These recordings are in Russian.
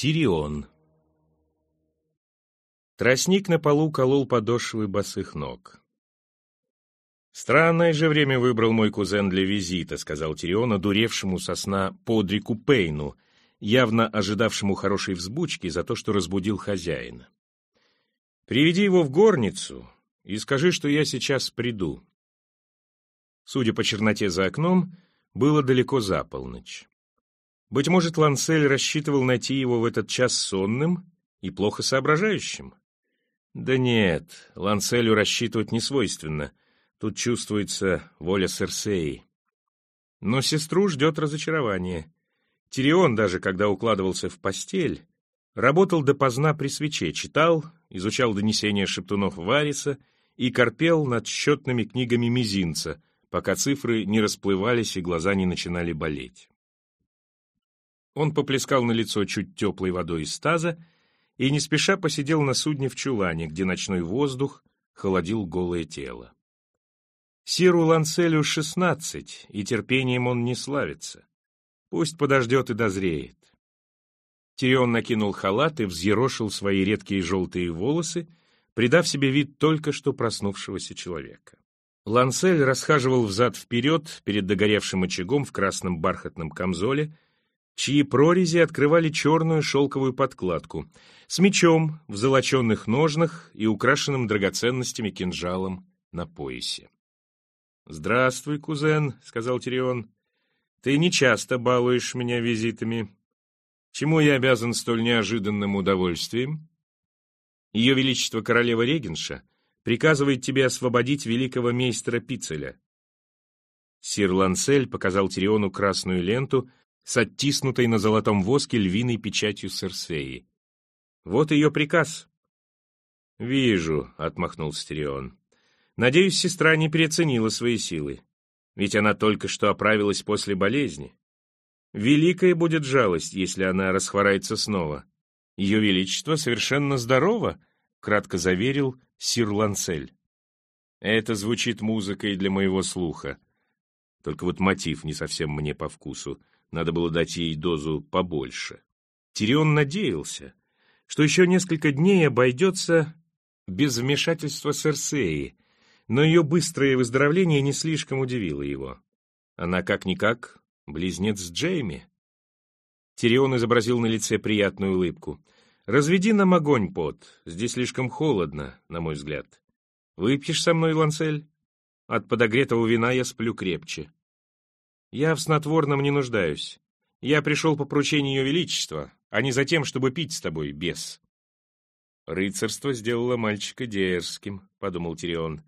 Тирион Тростник на полу колол подошвы босых ног. «Странное же время выбрал мой кузен для визита», — сказал Тирион, одуревшему со сна подрику Пейну, явно ожидавшему хорошей взбучки за то, что разбудил хозяина. «Приведи его в горницу и скажи, что я сейчас приду». Судя по черноте за окном, было далеко за полночь. Быть может, Лансель рассчитывал найти его в этот час сонным и плохо соображающим. Да нет, Ланселю рассчитывать не свойственно. Тут чувствуется воля Серсеи. Но сестру ждет разочарование. Тирион, даже когда укладывался в постель, работал допоздна при свече, читал, изучал донесения шептунов Вариса и корпел над счетными книгами мизинца, пока цифры не расплывались и глаза не начинали болеть. Он поплескал на лицо чуть теплой водой из таза и не спеша посидел на судне в чулане, где ночной воздух холодил голое тело. Сиру Ланцелю шестнадцать, и терпением он не славится. Пусть подождет и дозреет. Тирион накинул халат и взъерошил свои редкие желтые волосы, придав себе вид только что проснувшегося человека. Лансель расхаживал взад-вперед перед догоревшим очагом в красном бархатном камзоле, чьи прорези открывали черную шелковую подкладку, с мечом в золоченных ножнах и украшенным драгоценностями кинжалом на поясе. «Здравствуй, кузен», — сказал Тирион. «Ты не часто балуешь меня визитами. Чему я обязан столь неожиданным удовольствием?» Ее Величество Королева Регенша приказывает тебе освободить великого мейстера Пицеля. Сир Лансель показал Тириону красную ленту, с оттиснутой на золотом воске львиной печатью Серсеи. «Вот ее приказ». «Вижу», — отмахнулся Тирион. «Надеюсь, сестра не переоценила свои силы, ведь она только что оправилась после болезни. Великая будет жалость, если она расхворается снова. Ее Величество совершенно здорово», — кратко заверил Сир Лансель. «Это звучит музыкой для моего слуха. Только вот мотив не совсем мне по вкусу. Надо было дать ей дозу побольше. Тирион надеялся, что еще несколько дней обойдется без вмешательства Серсеи, но ее быстрое выздоровление не слишком удивило его. Она как-никак близнец Джейми. Тирион изобразил на лице приятную улыбку. «Разведи нам огонь, пот. Здесь слишком холодно, на мой взгляд. Выпьешь со мной, Лансель? От подогретого вина я сплю крепче». Я в снотворном не нуждаюсь. Я пришел по поручению Ее Величества, а не за тем, чтобы пить с тобой, бес. Рыцарство сделало мальчика дерзким, — подумал Тирион.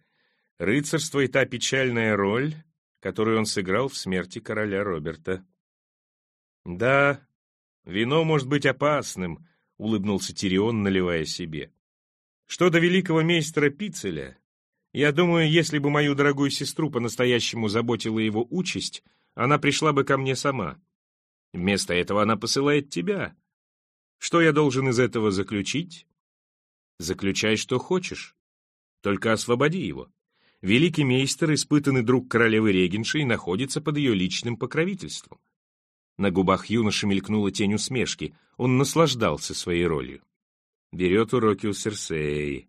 Рыцарство и та печальная роль, которую он сыграл в смерти короля Роберта. Да, вино может быть опасным, — улыбнулся Тирион, наливая себе. Что до великого мейстера Пицеля, я думаю, если бы мою дорогую сестру по-настоящему заботила его участь, она пришла бы ко мне сама. Вместо этого она посылает тебя. Что я должен из этого заключить? Заключай, что хочешь. Только освободи его. Великий мейстер, испытанный друг королевы Регенши, находится под ее личным покровительством. На губах юноши мелькнула тень усмешки. Он наслаждался своей ролью. Берет уроки у Серсеи.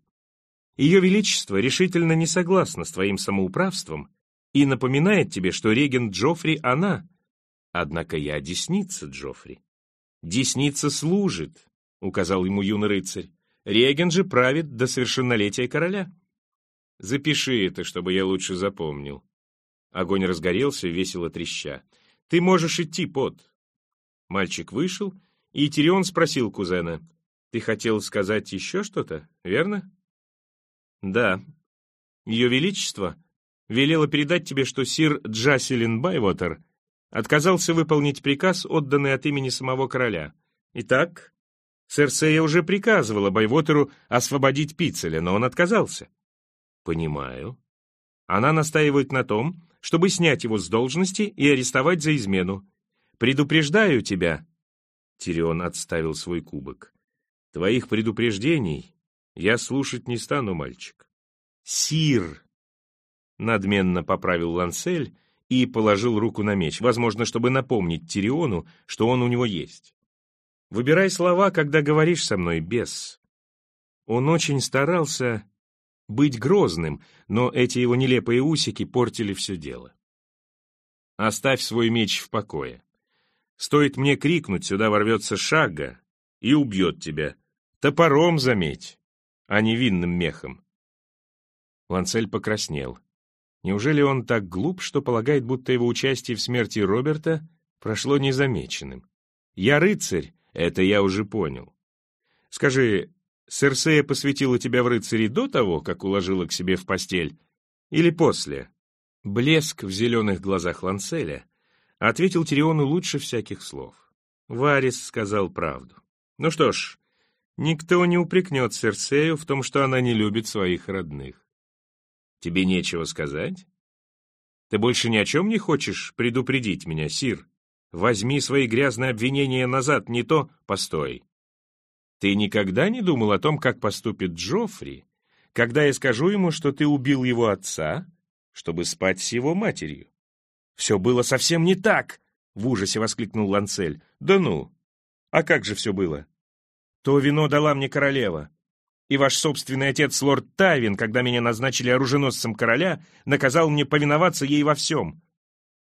Ее Величество решительно не согласно с твоим самоуправством и напоминает тебе, что регент Джоффри — она. Однако я десница Джоффри. Десница служит, — указал ему юный рыцарь. Регент же правит до совершеннолетия короля. Запиши это, чтобы я лучше запомнил. Огонь разгорелся, весело треща. Ты можешь идти, под. Мальчик вышел, и Тирион спросил кузена. Ты хотел сказать еще что-то, верно? Да. Ее Величество велела передать тебе, что сир Джаселин Байвотер отказался выполнить приказ, отданный от имени самого короля. Итак, Серсея уже приказывала Байвотеру освободить Пицеля, но он отказался. Понимаю. Она настаивает на том, чтобы снять его с должности и арестовать за измену. Предупреждаю тебя. Тирион отставил свой кубок. Твоих предупреждений я слушать не стану, мальчик. Сир, Надменно поправил Лансель и положил руку на меч, возможно, чтобы напомнить Тириону, что он у него есть. Выбирай слова, когда говоришь со мной, бес. Он очень старался быть грозным, но эти его нелепые усики портили все дело. Оставь свой меч в покое. Стоит мне крикнуть, сюда ворвется шага и убьет тебя. Топором заметь, а не винным мехом. Ланцель покраснел. Неужели он так глуп, что полагает, будто его участие в смерти Роберта прошло незамеченным? Я рыцарь, это я уже понял. Скажи, Серсея посвятила тебя в рыцари до того, как уложила к себе в постель, или после? Блеск в зеленых глазах Ланцеля ответил Тириону лучше всяких слов. Варис сказал правду. Ну что ж, никто не упрекнет Серсею в том, что она не любит своих родных. Тебе нечего сказать? Ты больше ни о чем не хочешь предупредить меня, Сир? Возьми свои грязные обвинения назад, не то постой. Ты никогда не думал о том, как поступит Джоффри, когда я скажу ему, что ты убил его отца, чтобы спать с его матерью? Все было совсем не так, в ужасе воскликнул Ланцель. Да ну! А как же все было? То вино дала мне королева и ваш собственный отец, лорд Тайвин, когда меня назначили оруженосцем короля, наказал мне повиноваться ей во всем.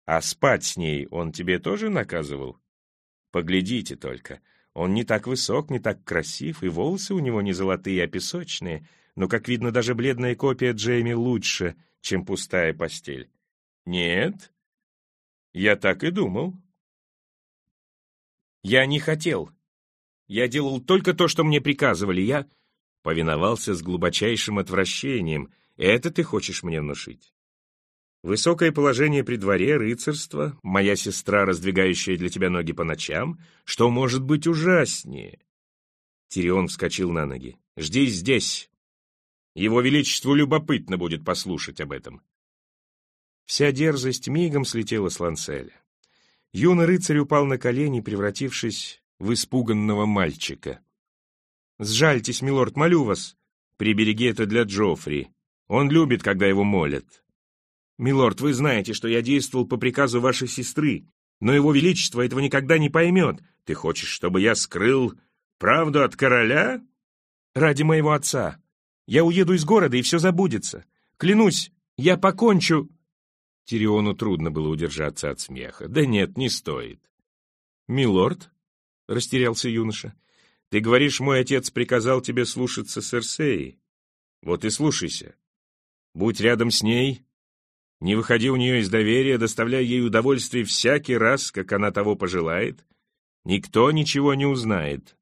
А спать с ней он тебе тоже наказывал? Поглядите только, он не так высок, не так красив, и волосы у него не золотые, а песочные, но, как видно, даже бледная копия Джейми лучше, чем пустая постель. Нет, я так и думал. Я не хотел. Я делал только то, что мне приказывали. Я повиновался с глубочайшим отвращением. Это ты хочешь мне внушить? Высокое положение при дворе, рыцарство, моя сестра, раздвигающая для тебя ноги по ночам, что может быть ужаснее? Тирион вскочил на ноги. «Жди здесь. Его Величеству любопытно будет послушать об этом». Вся дерзость мигом слетела с Ланцеля. Юный рыцарь упал на колени, превратившись в испуганного мальчика. Сжальтесь, милорд, молю вас. Прибереги это для Джоффри. Он любит, когда его молят. Милорд, вы знаете, что я действовал по приказу вашей сестры, но его величество этого никогда не поймет. Ты хочешь, чтобы я скрыл правду от короля? Ради моего отца. Я уеду из города, и все забудется. Клянусь, я покончу...» Тириону трудно было удержаться от смеха. «Да нет, не стоит». «Милорд?» — растерялся юноша. Ты говоришь, мой отец приказал тебе слушаться Серсеи. Вот и слушайся. Будь рядом с ней, не выходи у нее из доверия, доставляй ей удовольствие всякий раз, как она того пожелает. Никто ничего не узнает.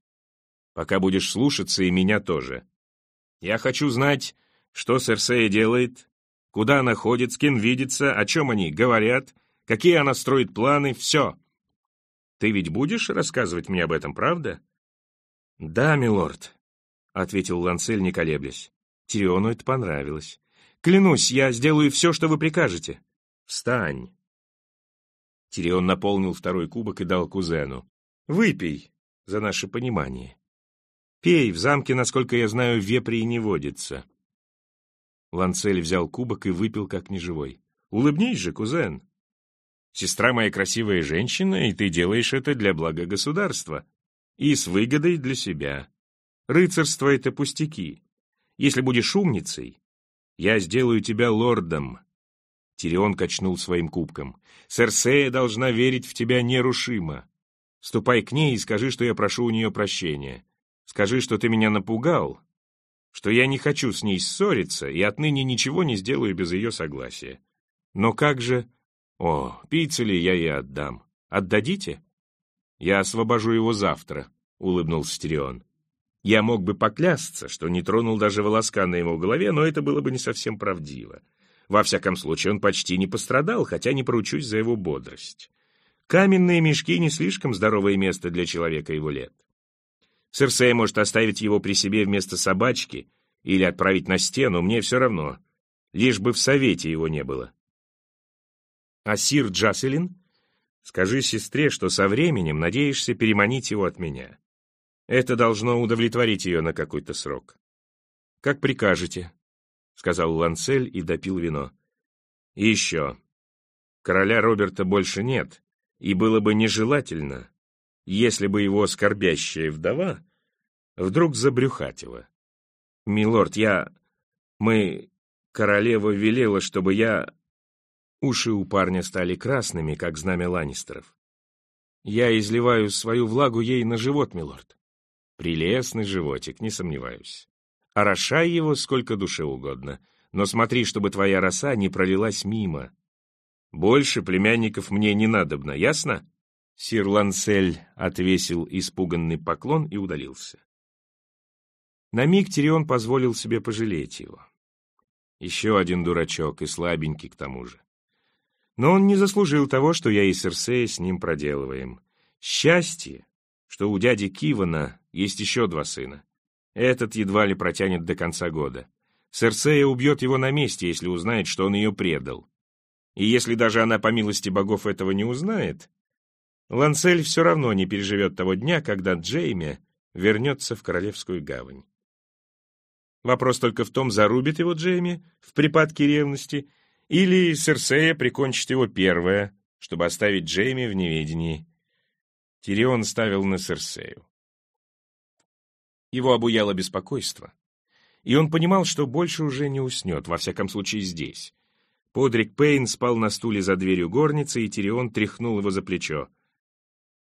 Пока будешь слушаться, и меня тоже. Я хочу знать, что Серсея делает, куда она ходит, с кем видится, о чем они говорят, какие она строит планы, все. Ты ведь будешь рассказывать мне об этом, правда? «Да, милорд», — ответил Ланцель, не колеблясь. Тириону это понравилось. «Клянусь, я сделаю все, что вы прикажете». «Встань!» Тирион наполнил второй кубок и дал кузену. «Выпей за наше понимание. Пей, в замке, насколько я знаю, вепри не водится». Ланцель взял кубок и выпил как неживой. «Улыбнись же, кузен. Сестра моя красивая женщина, и ты делаешь это для блага государства и с выгодой для себя. Рыцарство — это пустяки. Если будешь умницей, я сделаю тебя лордом. Тирион качнул своим кубком. Серсея должна верить в тебя нерушимо. Ступай к ней и скажи, что я прошу у нее прощения. Скажи, что ты меня напугал, что я не хочу с ней ссориться и отныне ничего не сделаю без ее согласия. Но как же... О, пиццу ли я ей отдам? Отдадите? «Я освобожу его завтра», — улыбнулся Тирион. Я мог бы поклясться, что не тронул даже волоска на его голове, но это было бы не совсем правдиво. Во всяком случае, он почти не пострадал, хотя не поручусь за его бодрость. Каменные мешки — не слишком здоровое место для человека его лет. Серсея может оставить его при себе вместо собачки или отправить на стену, мне все равно, лишь бы в совете его не было. А сир Джаселин Скажи сестре, что со временем надеешься переманить его от меня. Это должно удовлетворить ее на какой-то срок. Как прикажете, — сказал Ланцель и допил вино. И еще. Короля Роберта больше нет, и было бы нежелательно, если бы его скорбящая вдова вдруг забрюхатила. «Милорд, я... Мы... Королева велела, чтобы я...» Уши у парня стали красными, как знамя Ланнистеров. «Я изливаю свою влагу ей на живот, милорд». «Прелестный животик, не сомневаюсь. Орошай его сколько душе угодно, но смотри, чтобы твоя роса не пролилась мимо. Больше племянников мне не надобно, ясно?» Сир Лансель отвесил испуганный поклон и удалился. На миг Тирион позволил себе пожалеть его. Еще один дурачок и слабенький к тому же. Но он не заслужил того, что я и Серсея с ним проделываем. Счастье, что у дяди Кивана есть еще два сына. Этот едва ли протянет до конца года. Серсея убьет его на месте, если узнает, что он ее предал. И если даже она, по милости богов, этого не узнает, Лансель все равно не переживет того дня, когда Джейми вернется в Королевскую гавань. Вопрос только в том, зарубит его Джейми в припадке ревности или Серсея прикончит его первая, чтобы оставить Джейми в неведении. Тирион ставил на Серсею. Его обуяло беспокойство, и он понимал, что больше уже не уснет, во всяком случае здесь. Подрик Пейн спал на стуле за дверью горницы, и Тирион тряхнул его за плечо.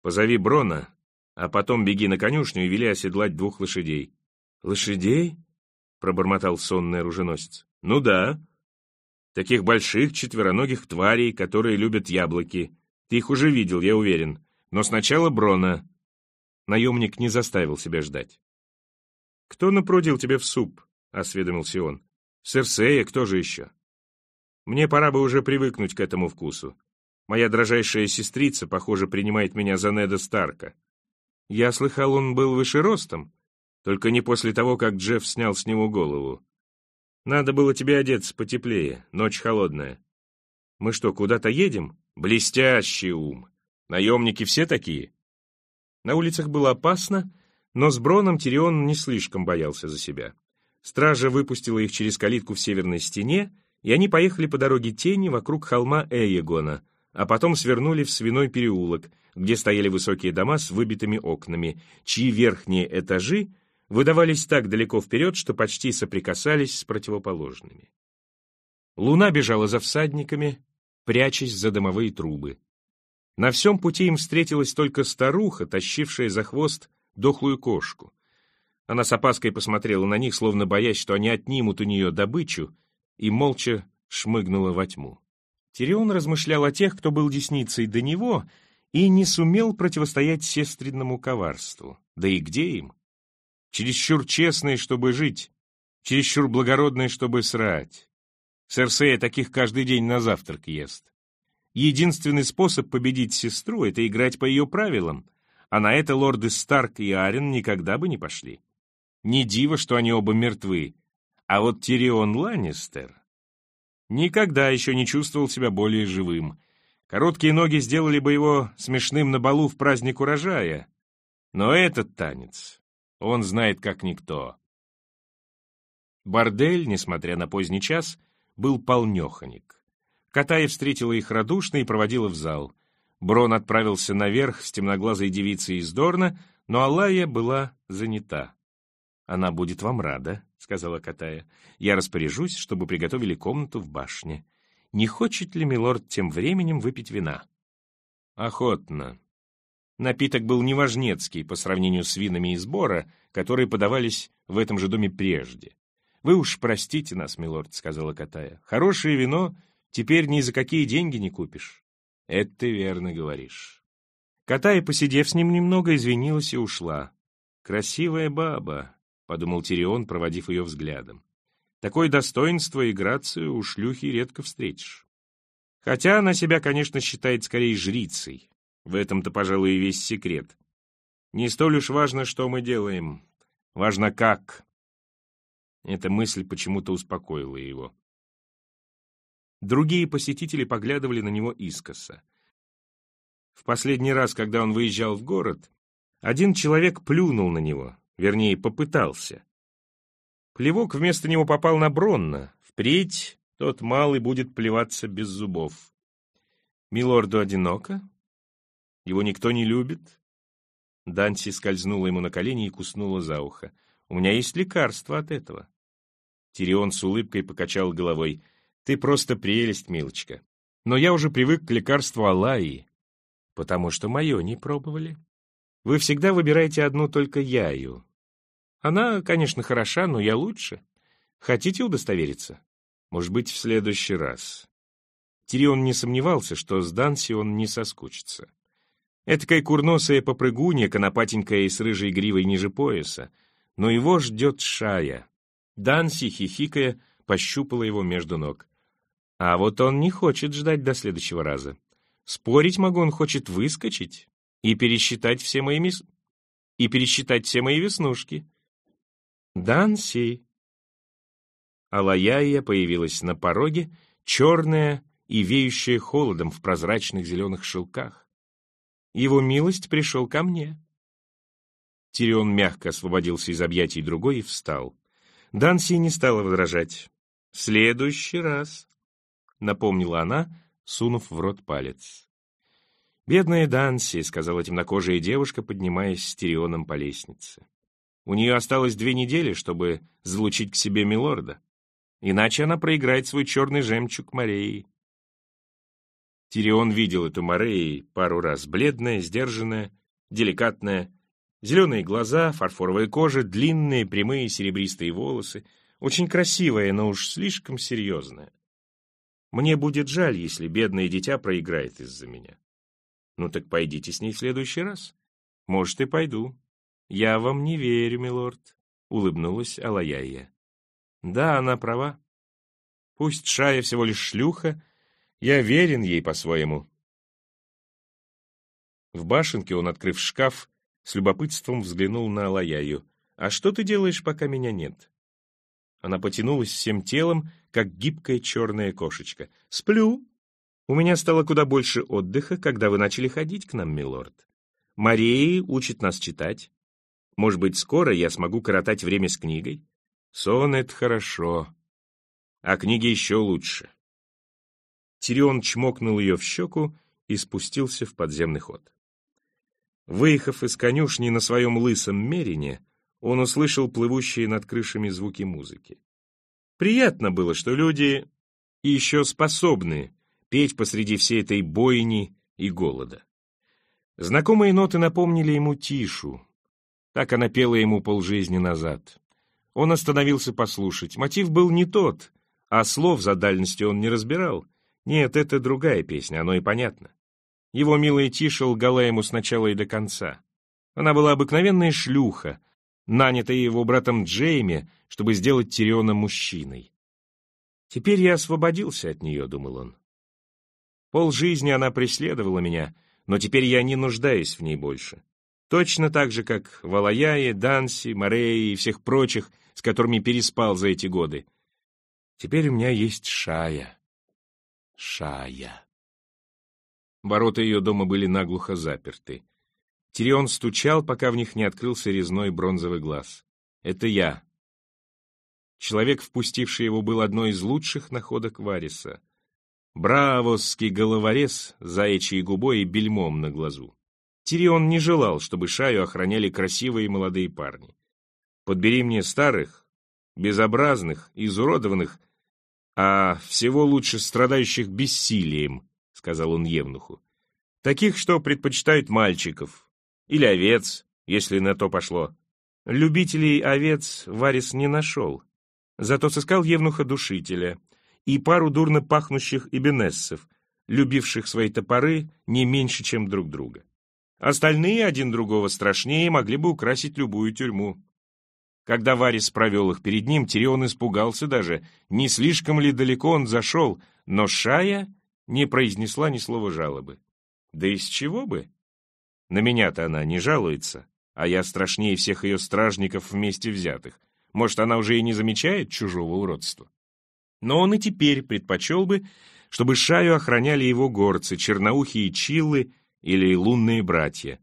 «Позови Брона, а потом беги на конюшню и вели оседлать двух лошадей». «Лошадей?» — пробормотал сонный оруженосец. «Ну да», Таких больших четвероногих тварей, которые любят яблоки. Ты их уже видел, я уверен. Но сначала Брона. Наемник не заставил себя ждать. «Кто напрудил тебе в суп?» — осведомился он. «Серсея, кто же еще?» «Мне пора бы уже привыкнуть к этому вкусу. Моя дрожайшая сестрица, похоже, принимает меня за Неда Старка. Я слыхал, он был выше ростом, только не после того, как Джефф снял с него голову. Надо было тебе одеться потеплее, ночь холодная. Мы что, куда-то едем? Блестящий ум. Наемники все такие. На улицах было опасно, но с Броном Тирион не слишком боялся за себя. Стража выпустила их через калитку в северной стене, и они поехали по дороге тени вокруг холма Эйегона, а потом свернули в свиной переулок, где стояли высокие дома с выбитыми окнами, чьи верхние этажи выдавались так далеко вперед, что почти соприкасались с противоположными. Луна бежала за всадниками, прячась за дымовые трубы. На всем пути им встретилась только старуха, тащившая за хвост дохлую кошку. Она с опаской посмотрела на них, словно боясь, что они отнимут у нее добычу, и молча шмыгнула во тьму. Тирион размышлял о тех, кто был десницей до него, и не сумел противостоять сестринному коварству. Да и где им? Чересчур честные, чтобы жить, чересчур благородные, чтобы срать. Серсея таких каждый день на завтрак ест. Единственный способ победить сестру — это играть по ее правилам, а на это лорды Старк и Арен никогда бы не пошли. Не диво, что они оба мертвы, а вот Тирион Ланнистер никогда еще не чувствовал себя более живым. Короткие ноги сделали бы его смешным на балу в праздник урожая. Но этот танец он знает как никто. Бордель, несмотря на поздний час, был полнеханик. Катая встретила их радушно и проводила в зал. Брон отправился наверх с темноглазой девицей из Дорна, но Алая была занята. «Она будет вам рада», — сказала Катая. «Я распоряжусь, чтобы приготовили комнату в башне. Не хочет ли милорд тем временем выпить вина?» «Охотно», Напиток был неважнецкий по сравнению с винами из бора, которые подавались в этом же доме прежде. «Вы уж простите нас, милорд», — сказала Катая. «Хорошее вино теперь ни за какие деньги не купишь». «Это ты верно говоришь». Катая, посидев с ним немного, извинилась и ушла. «Красивая баба», — подумал Тирион, проводив ее взглядом. «Такое достоинство и грацию у шлюхи редко встретишь. Хотя она себя, конечно, считает скорее жрицей, в этом-то, пожалуй, и весь секрет. Не столь уж важно, что мы делаем. Важно, как. Эта мысль почему-то успокоила его. Другие посетители поглядывали на него искоса. В последний раз, когда он выезжал в город, один человек плюнул на него, вернее, попытался. Плевок вместо него попал на Бронна. Впредь тот малый будет плеваться без зубов. Милорду одиноко? Его никто не любит? Данси скользнула ему на колени и куснула за ухо. «У меня есть лекарство от этого». Тирион с улыбкой покачал головой. «Ты просто прелесть, милочка. Но я уже привык к лекарству Аллаи, потому что мое не пробовали. Вы всегда выбираете одну только яю. Она, конечно, хороша, но я лучше. Хотите удостовериться? Может быть, в следующий раз». Тирион не сомневался, что с Данси он не соскучится. Этакая курносая попрыгунья, конопатенькая и с рыжей гривой ниже пояса. Но его ждет шая. Данси, хихикая, пощупала его между ног. А вот он не хочет ждать до следующего раза. Спорить могу, он хочет выскочить и пересчитать все мои мис... и пересчитать все мои веснушки. Данси. Алаяя появилась на пороге, черная и веющая холодом в прозрачных зеленых шелках. Его милость пришел ко мне». Тирион мягко освободился из объятий другой и встал. Данси не стала возражать. «В следующий раз», — напомнила она, сунув в рот палец. «Бедная Данси», — сказала темнокожая девушка, поднимаясь с Тирионом по лестнице. «У нее осталось две недели, чтобы залучить к себе Милорда. Иначе она проиграет свой черный жемчуг Мореи. Тирион видел эту Мореи пару раз. Бледная, сдержанная, деликатная. Зеленые глаза, фарфоровая кожа, длинные, прямые серебристые волосы. Очень красивая, но уж слишком серьезная. Мне будет жаль, если бедное дитя проиграет из-за меня. Ну так пойдите с ней в следующий раз. Может, и пойду. Я вам не верю, милорд, — улыбнулась Алаяя. Да, она права. Пусть Шая всего лишь шлюха, — я верен ей по-своему. В башенке он, открыв шкаф, с любопытством взглянул на Алаяю. «А что ты делаешь, пока меня нет?» Она потянулась всем телом, как гибкая черная кошечка. «Сплю. У меня стало куда больше отдыха, когда вы начали ходить к нам, милорд. Мария учит нас читать. Может быть, скоро я смогу коротать время с книгой? Сон — это хорошо, а книги еще лучше. Тирион чмокнул ее в щеку и спустился в подземный ход. Выехав из конюшни на своем лысом мерине, он услышал плывущие над крышами звуки музыки. Приятно было, что люди еще способны петь посреди всей этой бойни и голода. Знакомые ноты напомнили ему Тишу. Так она пела ему полжизни назад. Он остановился послушать. Мотив был не тот, а слов за дальностью он не разбирал. Нет, это другая песня, оно и понятно. Его милая Тиша лгала ему сначала и до конца. Она была обыкновенная шлюха, нанятая его братом Джейми, чтобы сделать Тириона мужчиной. «Теперь я освободился от нее», — думал он. Пол жизни она преследовала меня, но теперь я не нуждаюсь в ней больше. Точно так же, как Валаяе, Данси, Мореи и всех прочих, с которыми переспал за эти годы. Теперь у меня есть Шая. Шая. Ворота ее дома были наглухо заперты. Тирион стучал, пока в них не открылся резной бронзовый глаз. «Это я». Человек, впустивший его, был одной из лучших находок Вариса. Бравосский головорез, заячьей губой и бельмом на глазу. Тирион не желал, чтобы Шаю охраняли красивые молодые парни. «Подбери мне старых, безобразных, изуродованных, а всего лучше страдающих бессилием, — сказал он Евнуху. Таких, что предпочитают мальчиков. Или овец, если на то пошло. Любителей овец Варис не нашел. Зато сыскал Евнуха-душителя и пару дурно пахнущих ибенессов, любивших свои топоры не меньше, чем друг друга. Остальные, один другого страшнее, могли бы украсить любую тюрьму. Когда Варис провел их перед ним, Тирион испугался даже, не слишком ли далеко он зашел, но Шая не произнесла ни слова жалобы. Да из чего бы? На меня-то она не жалуется, а я страшнее всех ее стражников вместе взятых. Может, она уже и не замечает чужого уродства? Но он и теперь предпочел бы, чтобы Шаю охраняли его горцы, черноухие чиллы или лунные братья.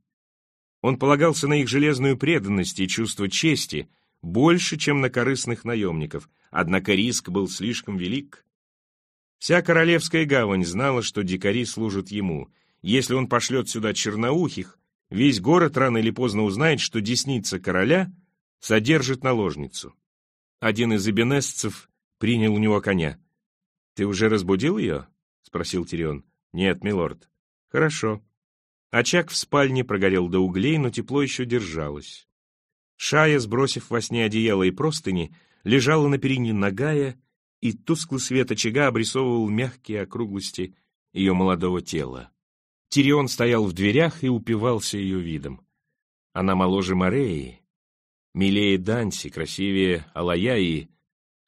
Он полагался на их железную преданность и чувство чести — больше, чем на корыстных наемников, однако риск был слишком велик. Вся Королевская гавань знала, что дикари служат ему. Если он пошлет сюда черноухих, весь город рано или поздно узнает, что десница короля содержит наложницу. Один из эбенесцев принял у него коня. «Ты уже разбудил ее?» — спросил Тирион. «Нет, милорд». «Хорошо». Очаг в спальне прогорел до углей, но тепло еще держалось. Шая, сбросив во сне одеяло и простыни, лежала на перине нагая, и тусклый свет очага обрисовывал мягкие округлости ее молодого тела. Тирион стоял в дверях и упивался ее видом. Она моложе Мореи, милее Данси, красивее Алаяи.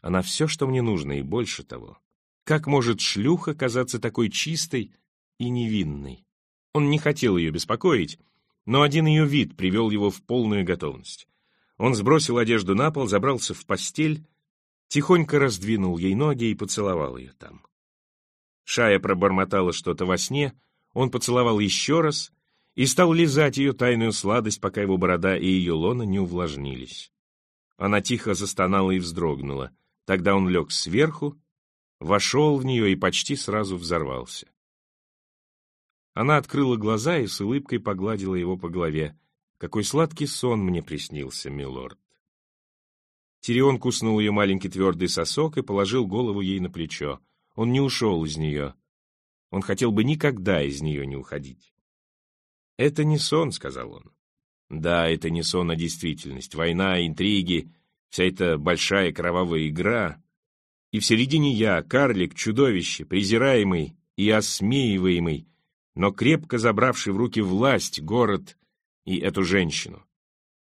Она все, что мне нужно, и больше того. Как может шлюха казаться такой чистой и невинной? Он не хотел ее беспокоить, но один ее вид привел его в полную готовность. Он сбросил одежду на пол, забрался в постель, тихонько раздвинул ей ноги и поцеловал ее там. Шая пробормотала что-то во сне, он поцеловал еще раз и стал лизать ее тайную сладость, пока его борода и ее лона не увлажнились. Она тихо застонала и вздрогнула. Тогда он лег сверху, вошел в нее и почти сразу взорвался. Она открыла глаза и с улыбкой погладила его по голове. «Какой сладкий сон мне приснился, милорд!» Тирион куснул ее маленький твердый сосок и положил голову ей на плечо. Он не ушел из нее. Он хотел бы никогда из нее не уходить. «Это не сон», — сказал он. «Да, это не сон, а действительность. Война, интриги, вся эта большая кровавая игра. И в середине я, карлик, чудовище, презираемый и осмеиваемый, но крепко забравший в руки власть, город и эту женщину.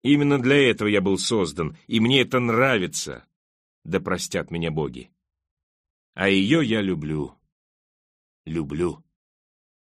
Именно для этого я был создан, и мне это нравится. Да простят меня боги. А ее я люблю. Люблю.